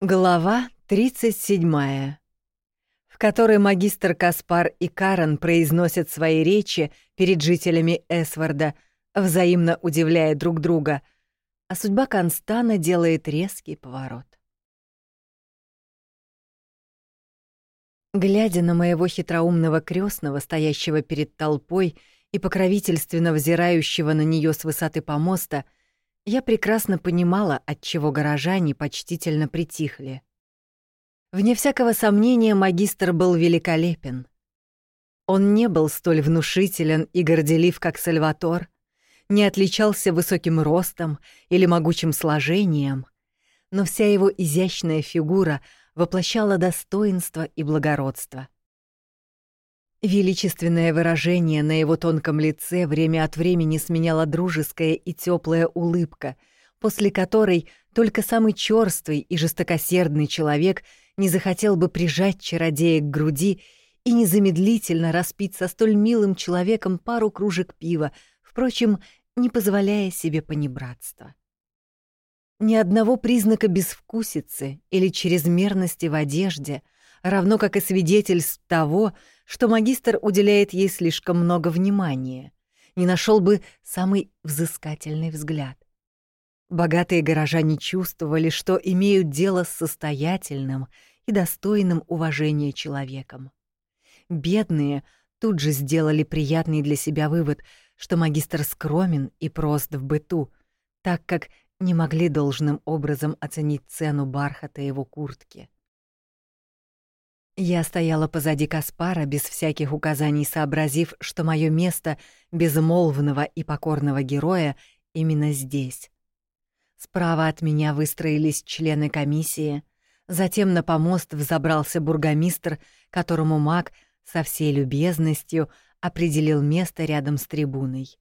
Глава 37, в которой магистр Каспар и Карен произносят свои речи перед жителями Эсварда, взаимно удивляя друг друга, а судьба Констана делает резкий поворот. Глядя на моего хитроумного крестного, стоящего перед толпой и покровительственно взирающего на нее с высоты помоста, — я прекрасно понимала, от чего горожане почтительно притихли. Вне всякого сомнения, магистр был великолепен. Он не был столь внушителен и горделив, как Сальватор, не отличался высоким ростом или могучим сложением, но вся его изящная фигура воплощала достоинство и благородство — Величественное выражение на его тонком лице время от времени сменяла дружеская и теплая улыбка, после которой только самый черствый и жестокосердный человек не захотел бы прижать чародея к груди и незамедлительно распить со столь милым человеком пару кружек пива, впрочем, не позволяя себе понебратства. Ни одного признака безвкусицы или чрезмерности в одежде, равно как и свидетельств того, что магистр уделяет ей слишком много внимания, не нашел бы самый взыскательный взгляд. Богатые горожане чувствовали, что имеют дело с состоятельным и достойным уважения человеком. Бедные тут же сделали приятный для себя вывод, что магистр скромен и прост в быту, так как не могли должным образом оценить цену бархата его куртки. Я стояла позади Каспара, без всяких указаний сообразив, что мое место безмолвного и покорного героя именно здесь. Справа от меня выстроились члены комиссии, затем на помост взобрался бургомистр, которому маг со всей любезностью определил место рядом с трибуной.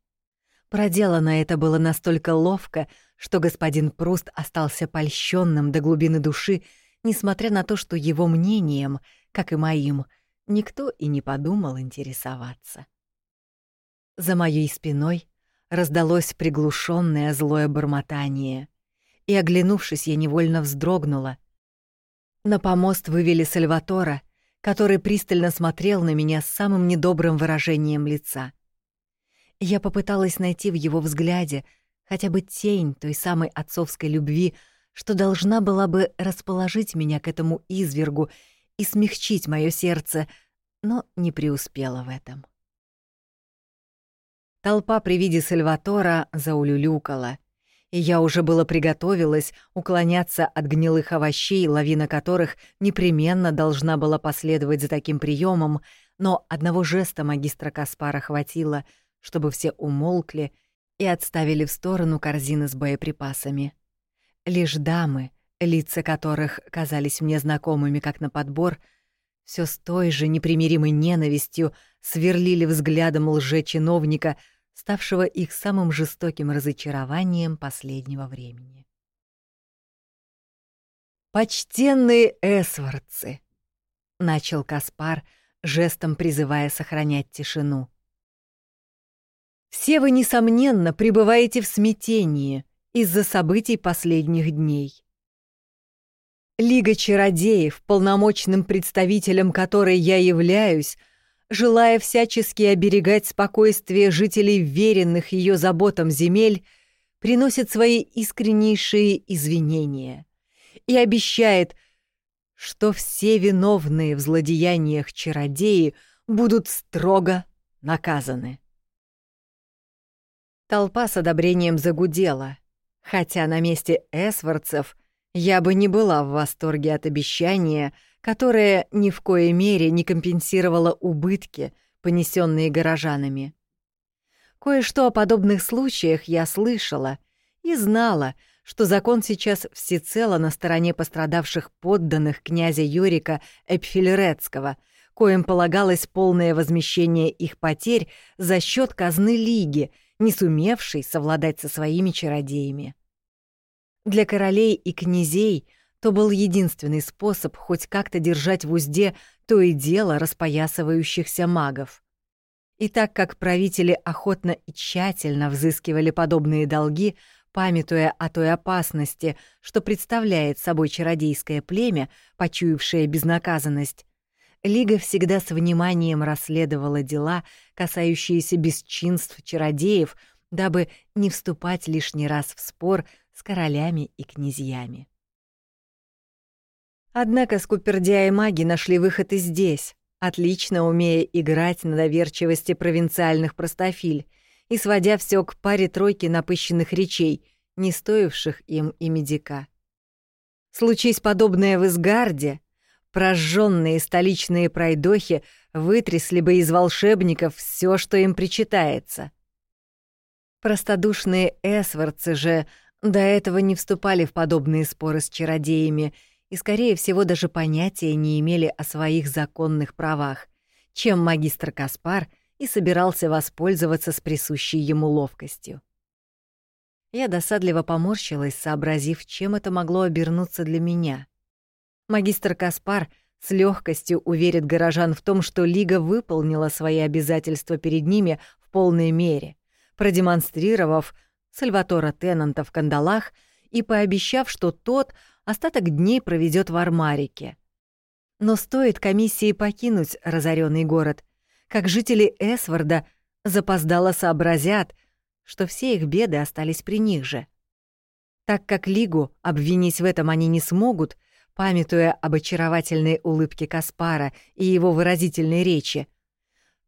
Проделано это было настолько ловко, что господин Пруст остался польщенным до глубины души, несмотря на то, что его мнением — как и моим, никто и не подумал интересоваться. За моей спиной раздалось приглушенное злое бормотание, и, оглянувшись, я невольно вздрогнула. На помост вывели Сальватора, который пристально смотрел на меня с самым недобрым выражением лица. Я попыталась найти в его взгляде хотя бы тень той самой отцовской любви, что должна была бы расположить меня к этому извергу и смягчить мое сердце, но не преуспела в этом. Толпа при виде Сальватора заулюлюкала, и я уже было приготовилась уклоняться от гнилых овощей, лавина которых непременно должна была последовать за таким приемом, но одного жеста магистра Каспара хватило, чтобы все умолкли и отставили в сторону корзины с боеприпасами. Лишь дамы, лица которых казались мне знакомыми как на подбор, все с той же непримиримой ненавистью сверлили взглядом лже-чиновника, ставшего их самым жестоким разочарованием последнего времени. «Почтенные эсвардцы!» — начал Каспар, жестом призывая сохранять тишину. «Все вы, несомненно, пребываете в смятении из-за событий последних дней. Лига чародеев, полномочным представителем которой я являюсь, желая всячески оберегать спокойствие жителей веренных ее заботам земель, приносит свои искреннейшие извинения и обещает, что все виновные в злодеяниях чародеи будут строго наказаны. Толпа с одобрением загудела, хотя на месте эсвардцев — я бы не была в восторге от обещания, которое ни в коей мере не компенсировало убытки, понесенные горожанами. Кое-что о подобных случаях я слышала и знала, что закон сейчас всецело на стороне пострадавших подданных князя Юрика Эпфилерецкого, коим полагалось полное возмещение их потерь за счет казны Лиги, не сумевшей совладать со своими чародеями. Для королей и князей то был единственный способ хоть как-то держать в узде то и дело распоясывающихся магов. И так как правители охотно и тщательно взыскивали подобные долги, памятуя о той опасности, что представляет собой чародейское племя, почуявшее безнаказанность, Лига всегда с вниманием расследовала дела, касающиеся бесчинств чародеев, дабы не вступать лишний раз в спор с королями и князьями. Однако скупердяи маги нашли выход и здесь, отлично умея играть на доверчивости провинциальных простофиль и сводя все к паре-тройке напыщенных речей, не стоивших им и медика. Случись подобное в Изгарде, прожженные столичные пройдохи вытрясли бы из волшебников все, что им причитается. Простодушные эсвардцы же до этого не вступали в подобные споры с чародеями — и, скорее всего, даже понятия не имели о своих законных правах, чем магистр Каспар и собирался воспользоваться с присущей ему ловкостью. Я досадливо поморщилась, сообразив, чем это могло обернуться для меня. Магистр Каспар с легкостью уверит горожан в том, что Лига выполнила свои обязательства перед ними в полной мере, продемонстрировав Сальватора Теннанта в кандалах и пообещав, что тот — остаток дней проведет в Армарике. Но стоит комиссии покинуть разоренный город, как жители Эсварда запоздало сообразят, что все их беды остались при них же. Так как Лигу обвинить в этом они не смогут, памятуя об очаровательной улыбке Каспара и его выразительной речи,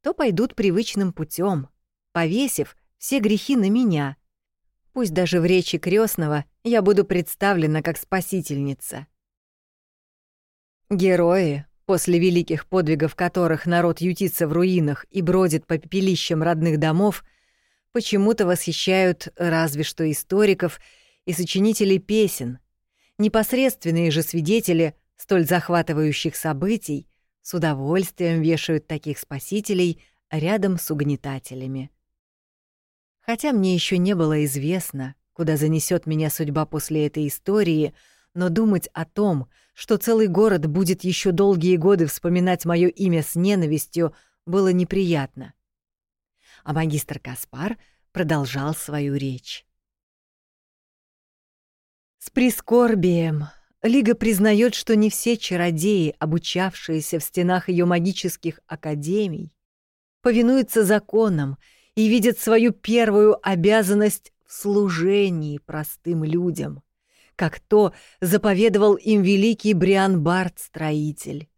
то пойдут привычным путем, повесив все грехи на меня, Пусть даже в речи крестного я буду представлена как спасительница. Герои, после великих подвигов которых народ ютится в руинах и бродит по пепелищам родных домов, почему-то восхищают разве что историков и сочинителей песен. Непосредственные же свидетели столь захватывающих событий с удовольствием вешают таких спасителей рядом с угнетателями. Хотя мне еще не было известно, куда занесет меня судьба после этой истории, но думать о том, что целый город будет еще долгие годы вспоминать мое имя с ненавистью, было неприятно. А магистр Каспар продолжал свою речь. С прискорбием Лига признает, что не все чародеи, обучавшиеся в стенах ее магических академий, повинуются законам и видят свою первую обязанность в служении простым людям, как то заповедовал им великий Бриан Барт-строитель.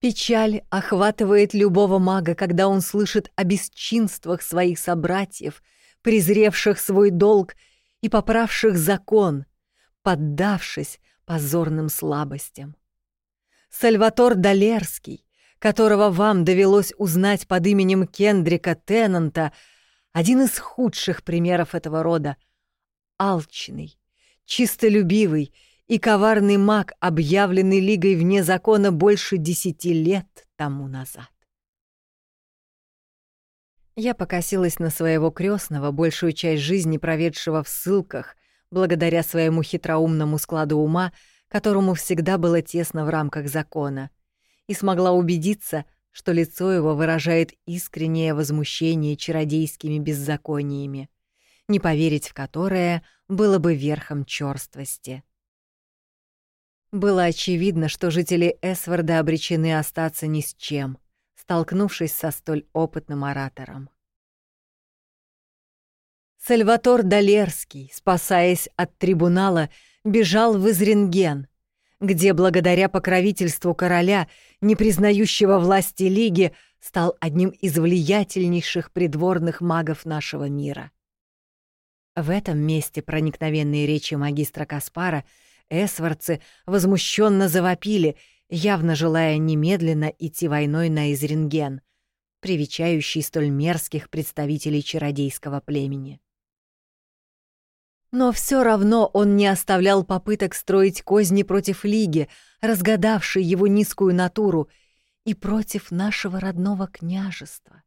Печаль охватывает любого мага, когда он слышит о бесчинствах своих собратьев, презревших свой долг и поправших закон, поддавшись позорным слабостям. Сальватор Далерский, которого вам довелось узнать под именем Кендрика Теннанта, один из худших примеров этого рода. Алчный, чистолюбивый и коварный маг, объявленный Лигой вне закона больше десяти лет тому назад. Я покосилась на своего крестного, большую часть жизни проведшего в ссылках, благодаря своему хитроумному складу ума, которому всегда было тесно в рамках закона — и смогла убедиться, что лицо его выражает искреннее возмущение чародейскими беззакониями, не поверить в которое было бы верхом чёрствости. Было очевидно, что жители Эсварда обречены остаться ни с чем, столкнувшись со столь опытным оратором. Сальватор Далерский, спасаясь от трибунала, бежал в Изренген, где благодаря покровительству короля, не признающего власти Лиги, стал одним из влиятельнейших придворных магов нашего мира. В этом месте проникновенные речи магистра Каспара эсварцы возмущенно завопили, явно желая немедленно идти войной на Изринген, привечающий столь мерзких представителей чародейского племени. Но все равно он не оставлял попыток строить козни против Лиги, разгадавшей его низкую натуру, и против нашего родного княжества.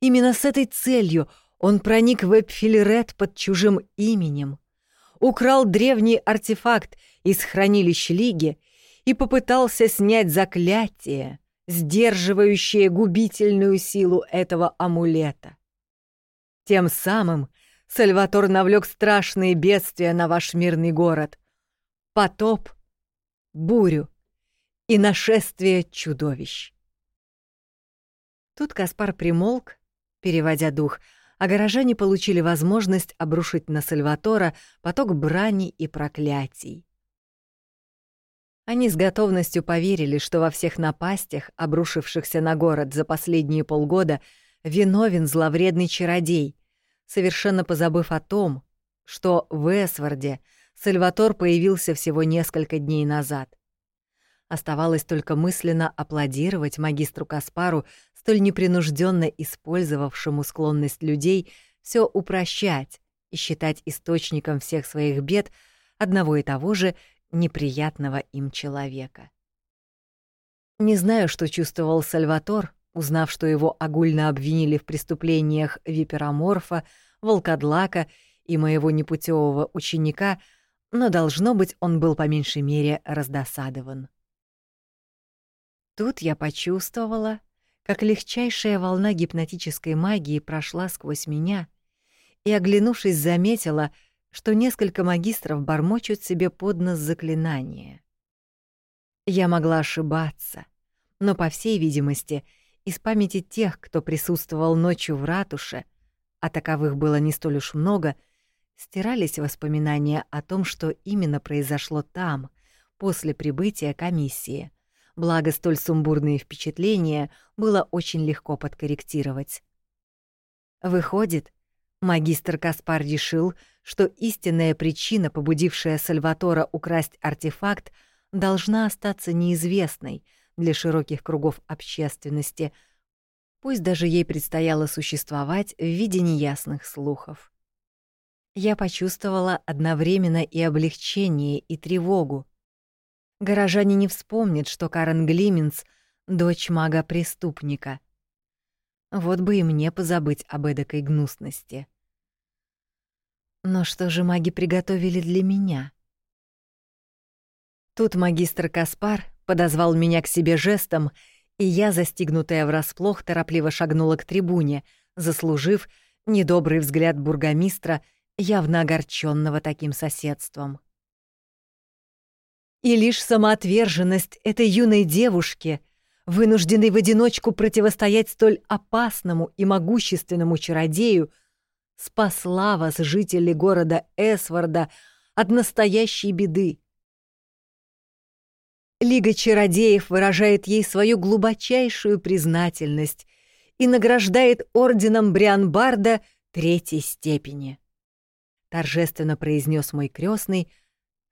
Именно с этой целью он проник в Эпфилерет под чужим именем, украл древний артефакт из хранилищ Лиги и попытался снять заклятие, сдерживающее губительную силу этого амулета. Тем самым Сальватор навлек страшные бедствия на ваш мирный город. Потоп, бурю и нашествие чудовищ. Тут Каспар примолк, переводя дух, а горожане получили возможность обрушить на Сальватора поток брани и проклятий. Они с готовностью поверили, что во всех напастях, обрушившихся на город за последние полгода, виновен зловредный чародей, совершенно позабыв о том, что в Эсварде Сальватор появился всего несколько дней назад. Оставалось только мысленно аплодировать магистру Каспару, столь непринужденно использовавшему склонность людей все упрощать и считать источником всех своих бед одного и того же неприятного им человека. Не знаю, что чувствовал Сальватор, узнав, что его огульно обвинили в преступлениях Випероморфа, Волкодлака и моего непутевого ученика, но, должно быть, он был по меньшей мере раздосадован. Тут я почувствовала, как легчайшая волна гипнотической магии прошла сквозь меня и, оглянувшись, заметила, что несколько магистров бормочут себе под нос заклинания. Я могла ошибаться, но, по всей видимости, из памяти тех, кто присутствовал ночью в ратуше, а таковых было не столь уж много, стирались воспоминания о том, что именно произошло там, после прибытия комиссии. Благо, столь сумбурные впечатления было очень легко подкорректировать. Выходит, магистр Каспар решил, что истинная причина, побудившая Сальватора украсть артефакт, должна остаться неизвестной для широких кругов общественности, пусть даже ей предстояло существовать в виде неясных слухов. Я почувствовала одновременно и облегчение, и тревогу. Горожане не вспомнят, что Карен Глименс — дочь мага-преступника. Вот бы и мне позабыть об эдакой гнусности. Но что же маги приготовили для меня? Тут магистр Каспар подозвал меня к себе жестом, и я, застигнутая врасплох, торопливо шагнула к трибуне, заслужив недобрый взгляд бургомистра, явно огорченного таким соседством. И лишь самоотверженность этой юной девушки, вынужденной в одиночку противостоять столь опасному и могущественному чародею, спасла вас, жители города Эсварда, от настоящей беды. Лига чародеев выражает ей свою глубочайшую признательность и награждает орденом Брианбарда третьей степени. Торжественно произнес мой крестный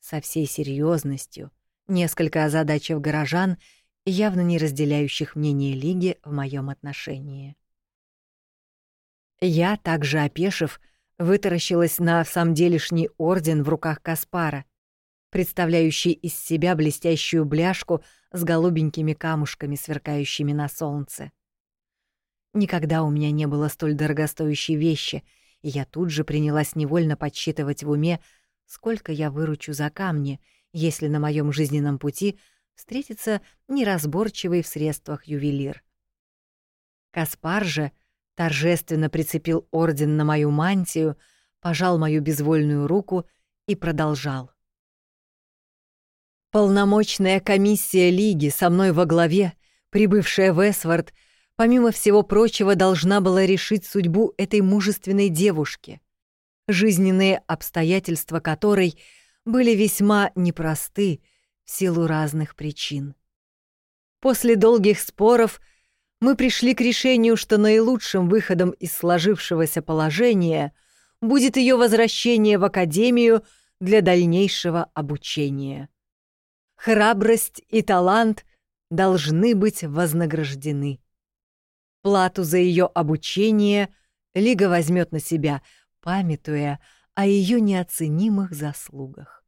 со всей серьезностью, несколько озадачив горожан, явно не разделяющих мнение Лиги в моем отношении. Я, также опешив, вытаращилась на самделишний орден в руках Каспара, представляющий из себя блестящую бляшку с голубенькими камушками, сверкающими на солнце. Никогда у меня не было столь дорогостоящей вещи, и я тут же принялась невольно подсчитывать в уме, сколько я выручу за камни, если на моем жизненном пути встретится неразборчивый в средствах ювелир. Каспар же — торжественно прицепил орден на мою мантию, пожал мою безвольную руку и продолжал. Полномочная комиссия Лиги со мной во главе, прибывшая в Эсвард, помимо всего прочего, должна была решить судьбу этой мужественной девушки, жизненные обстоятельства которой были весьма непросты в силу разных причин. После долгих споров мы пришли к решению, что наилучшим выходом из сложившегося положения будет ее возвращение в академию для дальнейшего обучения. Храбрость и талант должны быть вознаграждены. Плату за ее обучение Лига возьмет на себя, памятуя о ее неоценимых заслугах.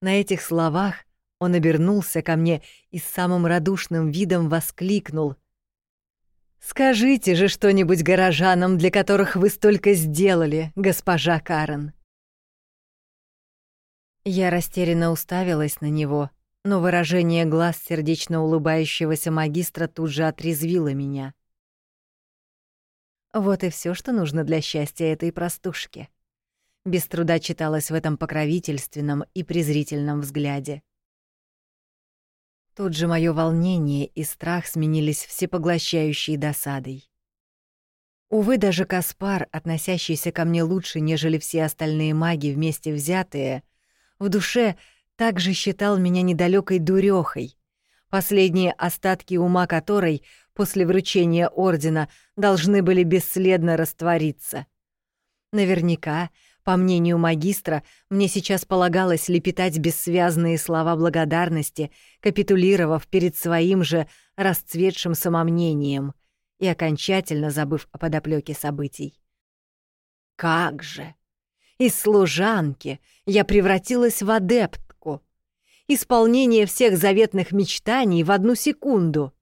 На этих словах он обернулся ко мне и с самым радушным видом воскликнул. «Скажите же что-нибудь горожанам, для которых вы столько сделали, госпожа Карен». Я растерянно уставилась на него, но выражение глаз сердечно улыбающегося магистра тут же отрезвило меня. Вот и все, что нужно для счастья этой простушки. Без труда читалось в этом покровительственном и презрительном взгляде. Тут же мое волнение и страх сменились всепоглощающей досадой. Увы, даже Каспар, относящийся ко мне лучше, нежели все остальные маги вместе взятые, в душе также считал меня недалекой дурехой, последние остатки ума которой после вручения ордена должны были бесследно раствориться. Наверняка, по мнению магистра, мне сейчас полагалось лепетать бессвязные слова благодарности, капитулировав перед своим же расцветшим самомнением и окончательно забыв о подоплёке событий. Как же! Из служанки я превратилась в адептку. Исполнение всех заветных мечтаний в одну секунду.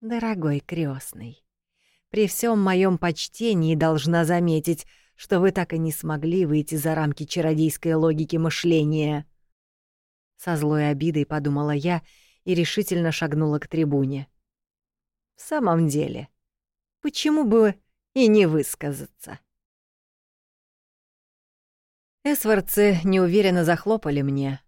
Дорогой крестный, при всем моем почтении должна заметить, что вы так и не смогли выйти за рамки чародейской логики мышления. Со злой обидой подумала я и решительно шагнула к трибуне. В самом деле, почему бы и не высказаться? Эсвардцы неуверенно захлопали мне.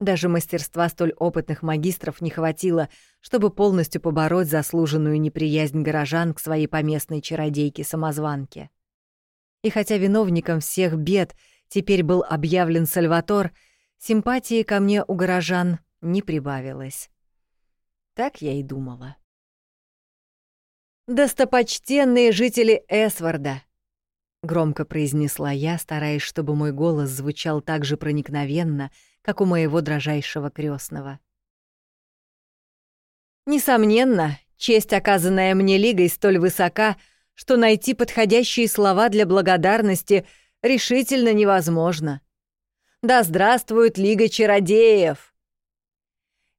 Даже мастерства столь опытных магистров не хватило, чтобы полностью побороть заслуженную неприязнь горожан к своей поместной чародейке-самозванке. И хотя виновником всех бед теперь был объявлен Сальватор, симпатии ко мне у горожан не прибавилось. Так я и думала. «Достопочтенные жители Эсварда!» — громко произнесла я, стараясь, чтобы мой голос звучал так же проникновенно, как у моего дрожайшего крестного. «Несомненно, честь, оказанная мне Лигой, столь высока — что найти подходящие слова для благодарности решительно невозможно. Да здравствует Лига Чародеев!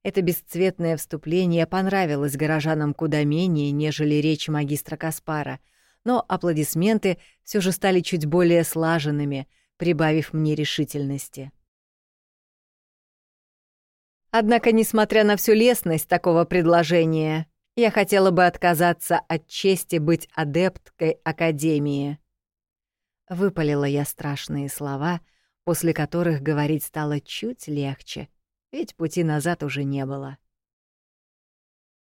Это бесцветное вступление понравилось горожанам куда менее, нежели речь магистра Каспара, но аплодисменты все же стали чуть более слаженными, прибавив мне решительности. Однако, несмотря на всю лестность такого предложения, я хотела бы отказаться от чести быть адепткой Академии. Выпалила я страшные слова, после которых говорить стало чуть легче, ведь пути назад уже не было.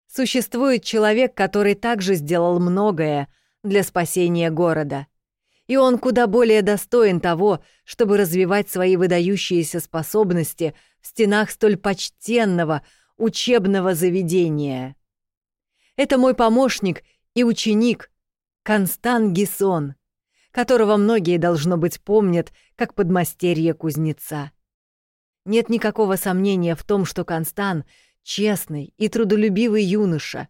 Существует человек, который также сделал многое для спасения города, и он куда более достоин того, чтобы развивать свои выдающиеся способности в стенах столь почтенного учебного заведения. Это мой помощник и ученик, Констан Гисон, которого многие, должно быть, помнят как подмастерье кузнеца. Нет никакого сомнения в том, что Констан — честный и трудолюбивый юноша,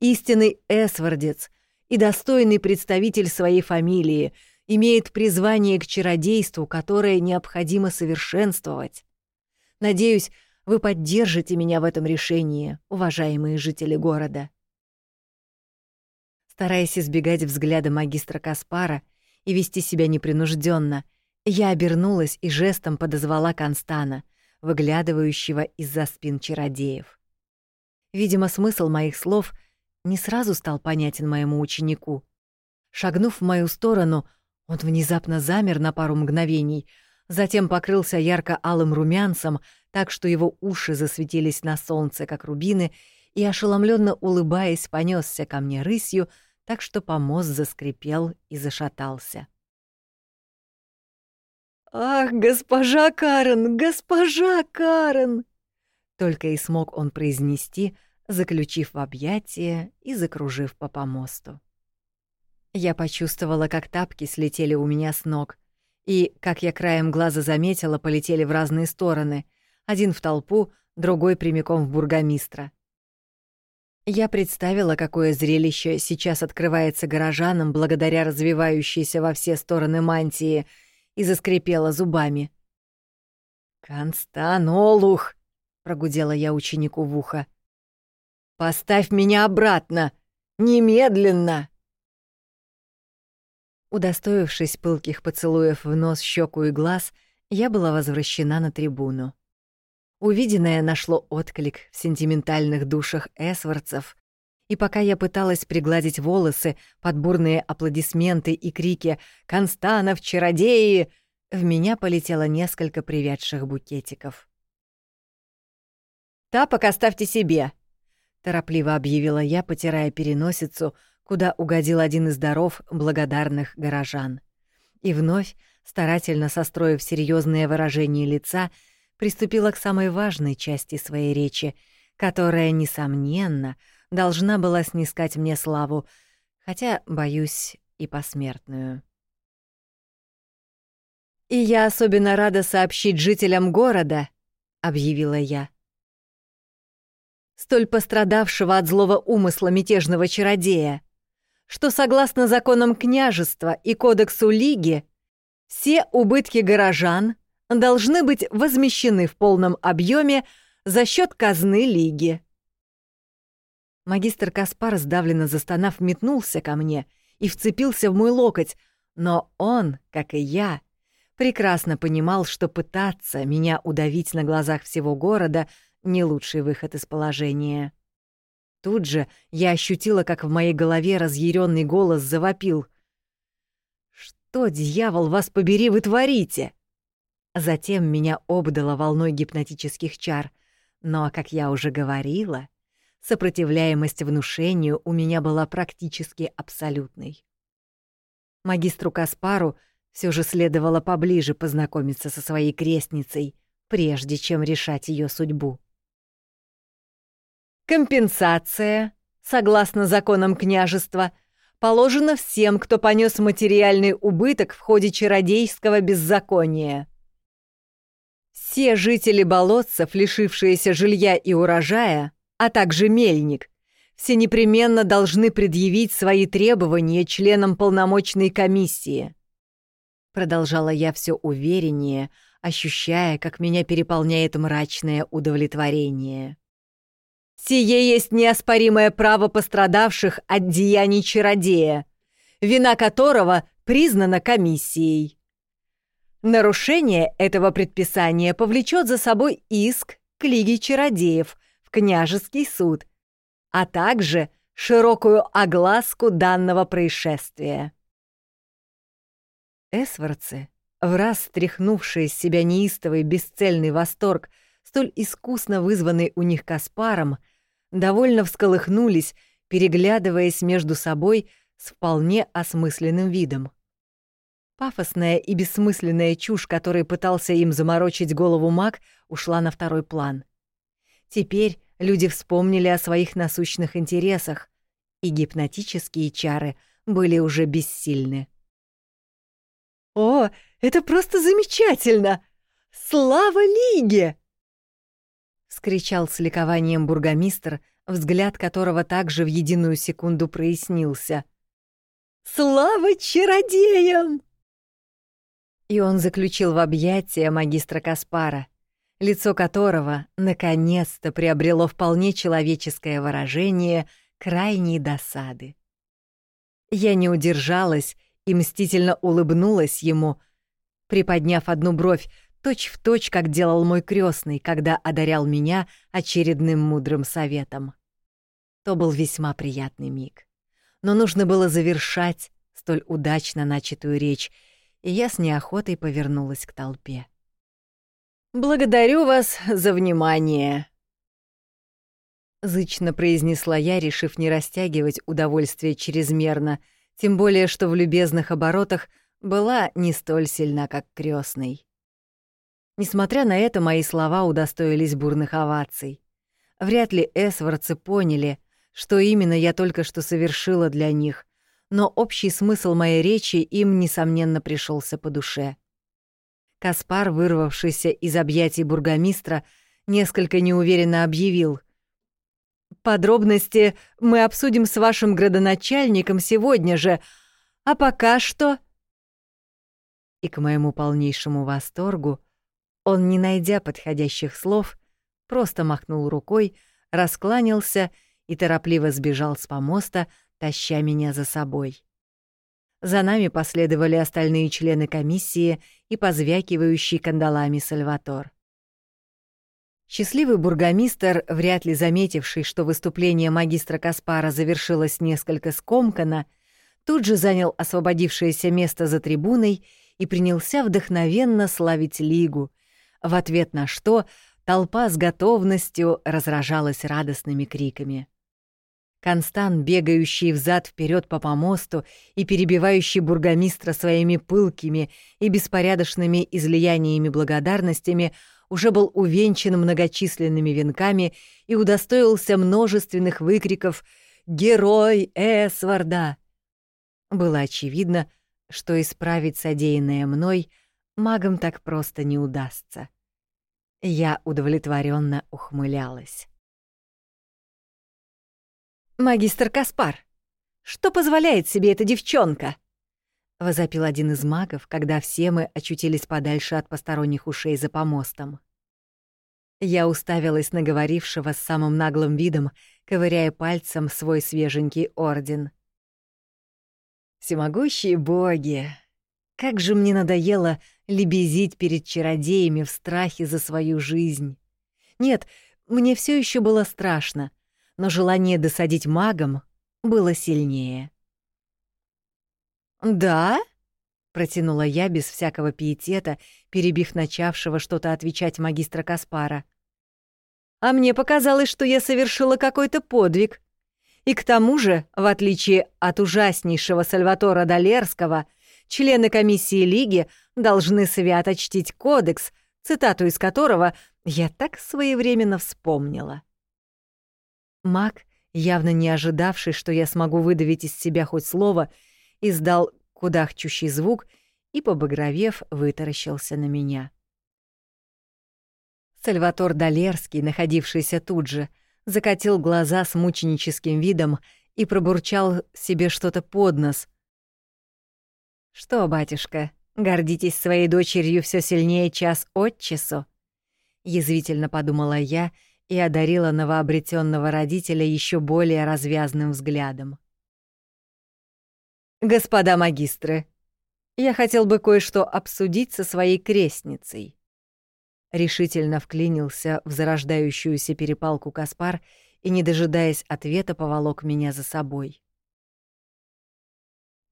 истинный эсвардец и достойный представитель своей фамилии, имеет призвание к чародейству, которое необходимо совершенствовать. Надеюсь, вы поддержите меня в этом решении, уважаемые жители города. Стараясь избегать взгляда магистра Каспара и вести себя непринужденно, я обернулась и жестом подозвала Констана, выглядывающего из-за спин чародеев. Видимо, смысл моих слов не сразу стал понятен моему ученику. Шагнув в мою сторону, он внезапно замер на пару мгновений, затем покрылся ярко-алым румянцем, так что его уши засветились на солнце, как рубины, и, ошеломленно улыбаясь, понесся ко мне рысью, так что помост заскрипел и зашатался. «Ах, госпожа Карен, госпожа Карен!» Только и смог он произнести, заключив в объятия и закружив по помосту. Я почувствовала, как тапки слетели у меня с ног, и, как я краем глаза заметила, полетели в разные стороны, один в толпу, другой прямиком в бургомистра. Я представила, какое зрелище сейчас открывается горожанам благодаря развивающейся во все стороны мантии, и заскрипела зубами. «Констан Олух!» — прогудела я ученику в ухо. «Поставь меня обратно! Немедленно!» Удостоившись пылких поцелуев в нос, щеку и глаз, я была возвращена на трибуну. Увиденное нашло отклик в сентиментальных душах эсвардцев, И пока я пыталась пригладить волосы под бурные аплодисменты и крики «Констанов, чародеи!», в меня полетело несколько привядших букетиков. «Тапок оставьте себе!» — торопливо объявила я, потирая переносицу, куда угодил один из даров благодарных горожан. И вновь, старательно состроив серьезное выражение лица, приступила к самой важной части своей речи, которая, несомненно, должна была снискать мне славу, хотя, боюсь, и посмертную. «И я особенно рада сообщить жителям города», — объявила я, столь пострадавшего от злого умысла мятежного чародея, что согласно законам княжества и кодексу Лиги все убытки горожан должны быть возмещены в полном объеме за счет казны Лиги. Магистр Каспар, сдавленно застонав, метнулся ко мне и вцепился в мой локоть, но он, как и я, прекрасно понимал, что пытаться меня удавить на глазах всего города — не лучший выход из положения. Тут же я ощутила, как в моей голове разъяренный голос завопил. «Что, дьявол, вас побери, вы творите?» Затем меня обдало волной гипнотических чар, но, как я уже говорила, сопротивляемость внушению у меня была практически абсолютной. Магистру Каспару все же следовало поближе познакомиться со своей крестницей, прежде чем решать ее судьбу. Компенсация, согласно законам княжества, положена всем, кто понес материальный убыток в ходе чародейского беззакония. Все жители болотцев, лишившиеся жилья и урожая, а также мельник, все непременно должны предъявить свои требования членам полномочной комиссии. Продолжала я все увереннее, ощущая, как меня переполняет мрачное удовлетворение. Сие есть неоспоримое право пострадавших от деяний чародея, вина которого признана комиссией. Нарушение этого предписания повлечет за собой иск к Лиге чародеев в княжеский суд, а также широкую огласку данного происшествия. Эсварцы, в раз стряхнувшие с себя неистовый бесцельный восторг, столь искусно вызванный у них Каспаром, довольно всколыхнулись, переглядываясь между собой с вполне осмысленным видом. Пафосная и бессмысленная чушь, которой пытался им заморочить голову маг, ушла на второй план. Теперь люди вспомнили о своих насущных интересах, и гипнотические чары были уже бессильны. «О, это просто замечательно! Слава Лиге!» — вскричал с ликованием бургомистр, взгляд которого также в единую секунду прояснился. «Слава чародеям!» И он заключил в объятия магистра Каспара, лицо которого наконец-то приобрело вполне человеческое выражение крайней досады. Я не удержалась и мстительно улыбнулась ему, приподняв одну бровь, точь в точь, как делал мой крестный, когда одарял меня очередным мудрым советом. То был весьма приятный миг. Но нужно было завершать столь удачно начатую речь, и я с неохотой повернулась к толпе. «Благодарю вас за внимание», — зычно произнесла я, решив не растягивать удовольствие чрезмерно, тем более что в любезных оборотах была не столь сильна, как крестный. Несмотря на это, мои слова удостоились бурных оваций. Вряд ли эсвардцы поняли, что именно я только что совершила для них, но общий смысл моей речи им, несомненно, пришелся по душе. Каспар, вырвавшийся из объятий бургомистра, несколько неуверенно объявил. «Подробности мы обсудим с вашим градоначальником сегодня же, а пока что...» И к моему полнейшему восторгу он, не найдя подходящих слов, просто махнул рукой, раскланялся и торопливо сбежал с помоста, таща меня за собой. За нами последовали остальные члены комиссии и позвякивающий кандалами Сальватор. Счастливый бургомистр, вряд ли заметивший, что выступление магистра Каспара завершилось несколько скомканно, тут же занял освободившееся место за трибуной и принялся вдохновенно славить Лигу, в ответ на что толпа с готовностью разражалась радостными криками. Констан, бегающий взад вперед по помосту и перебивающий бургомистра своими пылкими и беспорядочными излияниями благодарностями, уже был увенчан многочисленными венками и удостоился множественных выкриков «Герой Эсварда!». Было очевидно, что исправить содеянное мной магам так просто не удастся. Я удовлетворенно ухмылялась. «Магистр Каспар, что позволяет себе эта девчонка?» — возопил один из магов, когда все мы очутились подальше от посторонних ушей за помостом. Я уставилась на говорившего с самым наглым видом, ковыряя пальцем свой свеженький орден. «Всемогущие боги! Как же мне надоело лебезить перед чародеями в страхе за свою жизнь! Нет, мне все еще было страшно, но желание досадить магам было сильнее. «Да?» — протянула я без всякого пиетета, перебив начавшего что-то отвечать магистра Каспара. «А мне показалось, что я совершила какой-то подвиг. И к тому же, в отличие от ужаснейшего Сальватора Долерского, члены комиссии Лиги должны свято чтить кодекс, цитату из которого я так своевременно вспомнила. Маг, явно не ожидавший, что я смогу выдавить из себя хоть слово, издал кудахчущий звук и, побагровев, вытаращился на меня. Сальватор Долерский, находившийся тут же, закатил глаза с мученическим видом и пробурчал себе что-то под нос. «Что, батюшка, гордитесь своей дочерью все сильнее час от часу?» — язвительно подумала я и одарила новообретенного родителя еще более развязным взглядом. «Господа магистры, я хотел бы кое-что обсудить со своей крестницей». Решительно вклинился в зарождающуюся перепалку Каспар и, не дожидаясь ответа, поволок меня за собой.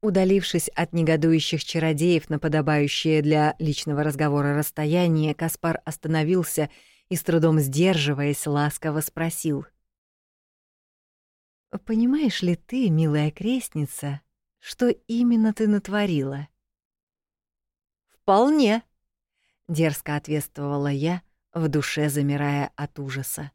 Удалившись от негодующих чародеев на подобающее для личного разговора расстояние, Каспар остановился и, с трудом сдерживаясь, ласково спросил. «Понимаешь ли ты, милая крестница, что именно ты натворила?» «Вполне», — дерзко ответствовала я, в душе замирая от ужаса.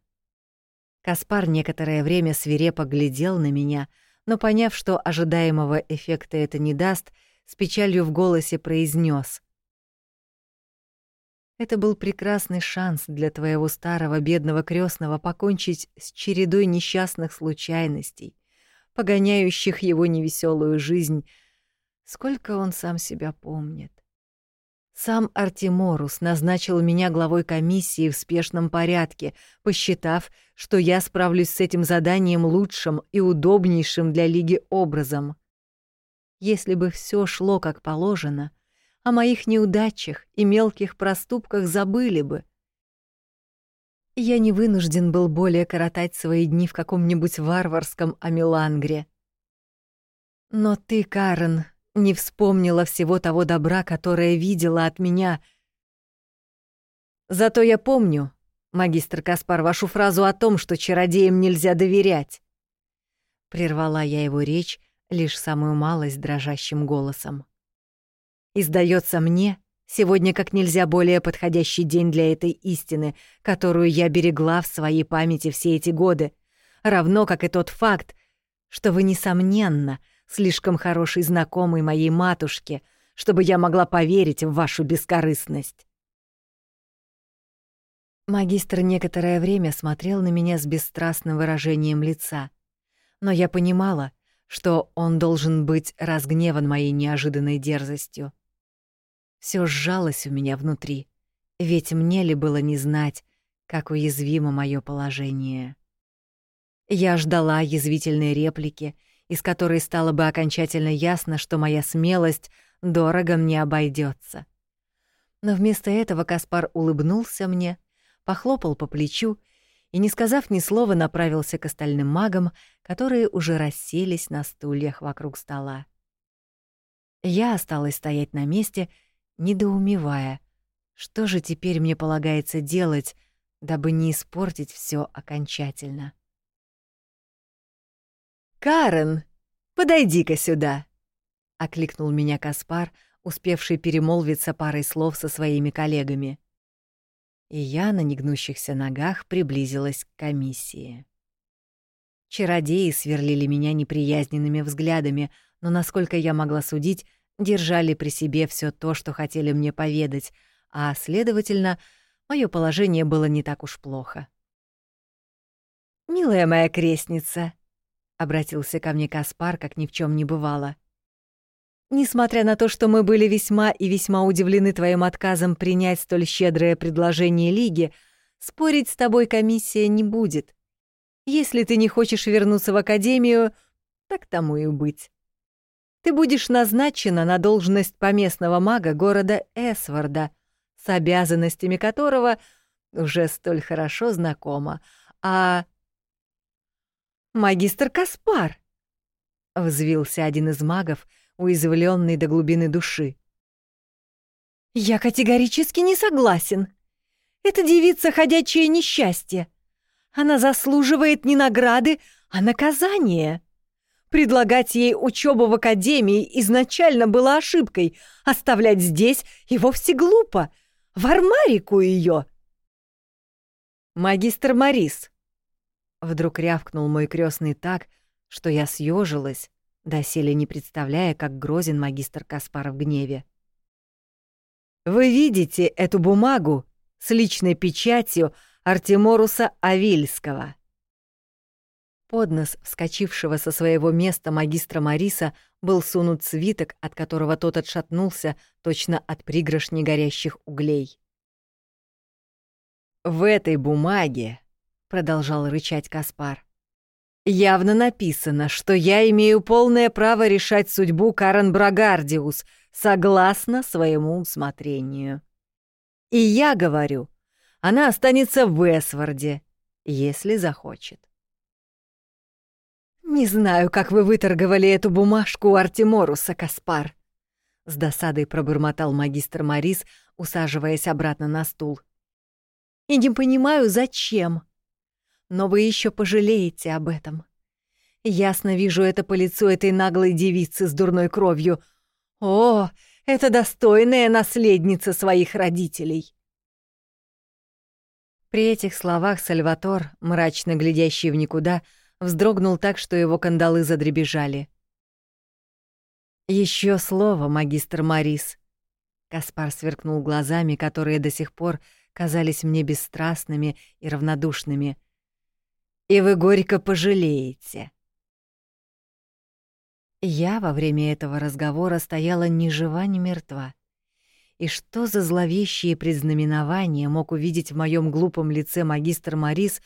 Каспар некоторое время свирепо глядел на меня, но, поняв, что ожидаемого эффекта это не даст, с печалью в голосе произнес: это был прекрасный шанс для твоего старого бедного крестного покончить с чередой несчастных случайностей, погоняющих его невеселую жизнь, сколько он сам себя помнит. Сам Артеморус назначил меня главой комиссии в спешном порядке, посчитав, что я справлюсь с этим заданием лучшим и удобнейшим для Лиги образом. Если бы все шло как положено — о моих неудачах и мелких проступках забыли бы. Я не вынужден был более коротать свои дни в каком-нибудь варварском Амилангре. Но ты, Карен, не вспомнила всего того добра, которое видела от меня. Зато я помню, магистр Каспар, вашу фразу о том, что чародеям нельзя доверять. Прервала я его речь лишь самую малость дрожащим голосом. И сдается мне, сегодня как нельзя более подходящий день для этой истины, которую я берегла в своей памяти все эти годы, равно как и тот факт, что вы, несомненно, слишком хороший знакомый моей матушке, чтобы я могла поверить в вашу бескорыстность. Магистр некоторое время смотрел на меня с бесстрастным выражением лица, но я понимала, что он должен быть разгневан моей неожиданной дерзостью. Все сжалось у меня внутри, ведь мне ли было не знать, как уязвимо мое положение. Я ждала язвительной реплики, из которой стало бы окончательно ясно, что моя смелость дорого мне обойдется. Но вместо этого Каспар улыбнулся мне, похлопал по плечу и, не сказав ни слова, направился к остальным магам, которые уже расселись на стульях вокруг стола. Я осталась стоять на месте, недоумевая, что же теперь мне полагается делать, дабы не испортить все окончательно. «Карен, подойди-ка сюда!» — окликнул меня Каспар, успевший перемолвиться парой слов со своими коллегами. И я на негнущихся ногах приблизилась к комиссии. Чародеи сверлили меня неприязненными взглядами, но, насколько я могла судить, держали при себе все то, что хотели мне поведать, а, следовательно, мое положение было не так уж плохо. «Милая моя крестница», — обратился ко мне Каспар, как ни в чем не бывало, — Несмотря на то, что мы были весьма и весьма удивлены твоим отказом принять столь щедрое предложение Лиги, спорить с тобой комиссия не будет. Если ты не хочешь вернуться в Академию, так тому и быть. Ты будешь назначена на должность поместного мага города Эсварда, с обязанностями которого уже столь хорошо знакома, а... «Магистр Каспар!» — взвился один из магов — уязвленный до глубины души. «Я категорически не согласен. Эта девица — ходячее несчастье. Она заслуживает не награды, а наказания. Предлагать ей учебу в академии изначально было ошибкой, оставлять здесь и вовсе глупо. В армарику ее. «Магистр Марис!» Вдруг рявкнул мой крестный так, что я съежилась, доселе не представляя, как грозен магистр Каспар в гневе. «Вы видите эту бумагу с личной печатью Артеморуса Авильского?» Под нос вскочившего со своего места магистра Мариса был сунут свиток, от которого тот отшатнулся точно от пригоршни горящих углей. «В этой бумаге», — продолжал рычать Каспар, Явно написано, что я имею полное право решать судьбу Карен Брагардиус согласно своему усмотрению. И я говорю, она останется в Эсварде, если захочет. «Не знаю, как вы выторговали эту бумажку у Артеморуса, Каспар», — с досадой пробормотал магистр Морис, усаживаясь обратно на стул. «И не понимаю, зачем но вы еще пожалеете об этом. Ясно вижу это по лицу этой наглой девицы с дурной кровью. О, это достойная наследница своих родителей. При этих словах Сальватор, мрачно глядящий в никуда, вздрогнул так, что его кандалы задребежали. Еще слово, магистр Марис. Каспар сверкнул глазами, которые до сих пор казались мне бесстрастными и равнодушными — и вы горько пожалеете. Я во время этого разговора стояла ни жива, ни мертва. И что за зловещие предзнаменования мог увидеть в моем глупом лице магистр Морис,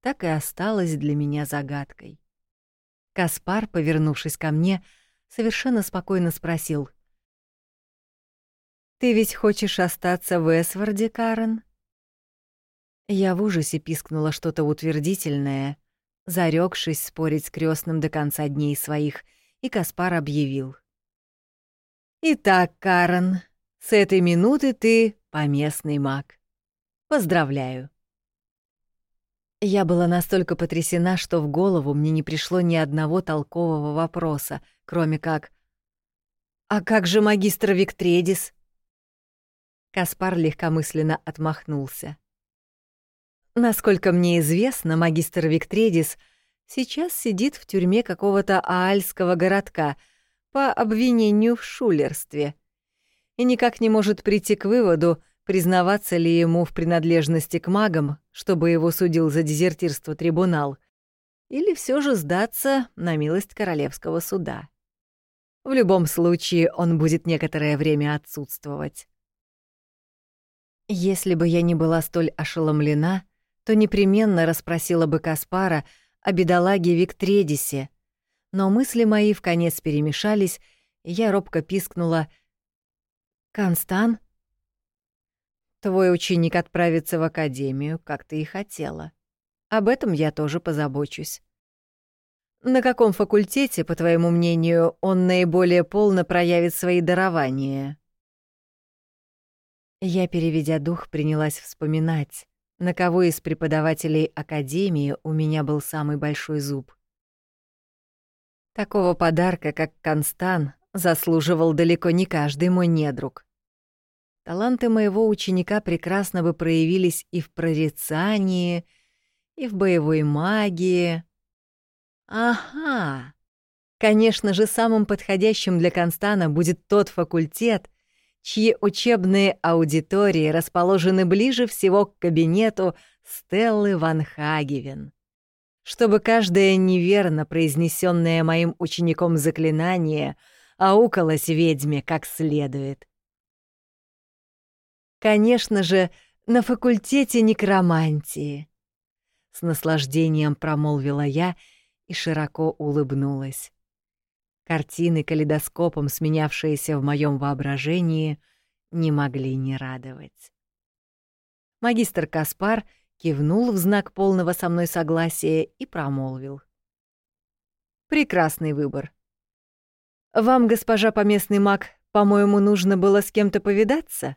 так и осталось для меня загадкой. Каспар, повернувшись ко мне, совершенно спокойно спросил. «Ты ведь хочешь остаться в Эсварде, Карен?» Я в ужасе пискнула что-то утвердительное, зарекшись спорить с крестным до конца дней своих, и Каспар объявил. «Итак, Карен, с этой минуты ты поместный маг. Поздравляю». Я была настолько потрясена, что в голову мне не пришло ни одного толкового вопроса, кроме как «А как же магистр Виктредис?» Каспар легкомысленно отмахнулся. Насколько мне известно, магистр Виктредис сейчас сидит в тюрьме какого-то аальского городка по обвинению в шулерстве и никак не может прийти к выводу, признаваться ли ему в принадлежности к магам, чтобы его судил за дезертирство трибунал, или все же сдаться на милость королевского суда. В любом случае он будет некоторое время отсутствовать. Если бы я не была столь ошеломлена, то непременно расспросила бы Каспара о бедолаге Виктредисе. Но мысли мои в конец перемешались, и я робко пискнула «Констан?» Твой ученик отправится в академию, как ты и хотела. Об этом я тоже позабочусь. На каком факультете, по твоему мнению, он наиболее полно проявит свои дарования? Я, переведя дух, принялась вспоминать, на кого из преподавателей академии у меня был самый большой зуб. Такого подарка, как Констан, заслуживал далеко не каждый мой недруг. Таланты моего ученика прекрасно бы проявились и в прорицании, и в боевой магии. Ага! Конечно же, самым подходящим для Констана будет тот факультет, чьи учебные аудитории расположены ближе всего к кабинету Стеллы Ван Хагевен. Чтобы каждое неверно произнесенное моим учеником заклинание аукалось ведьме как следует. Конечно же, на факультете некромантии. С наслаждением промолвила я и широко улыбнулась. Картины, калейдоскопом сменявшиеся в моем воображении, не могли не радовать. Магистр Каспар кивнул в знак полного со мной согласия и промолвил. «Прекрасный выбор. Вам, госпожа поместный маг, по-моему, нужно было с кем-то повидаться?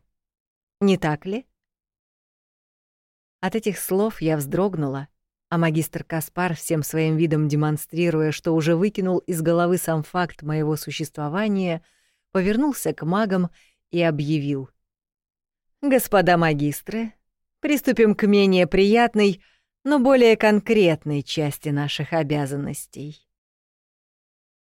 Не так ли?» От этих слов я вздрогнула, а магистр Каспар, всем своим видом демонстрируя, что уже выкинул из головы сам факт моего существования, повернулся к магам и объявил. «Господа магистры, приступим к менее приятной, но более конкретной части наших обязанностей».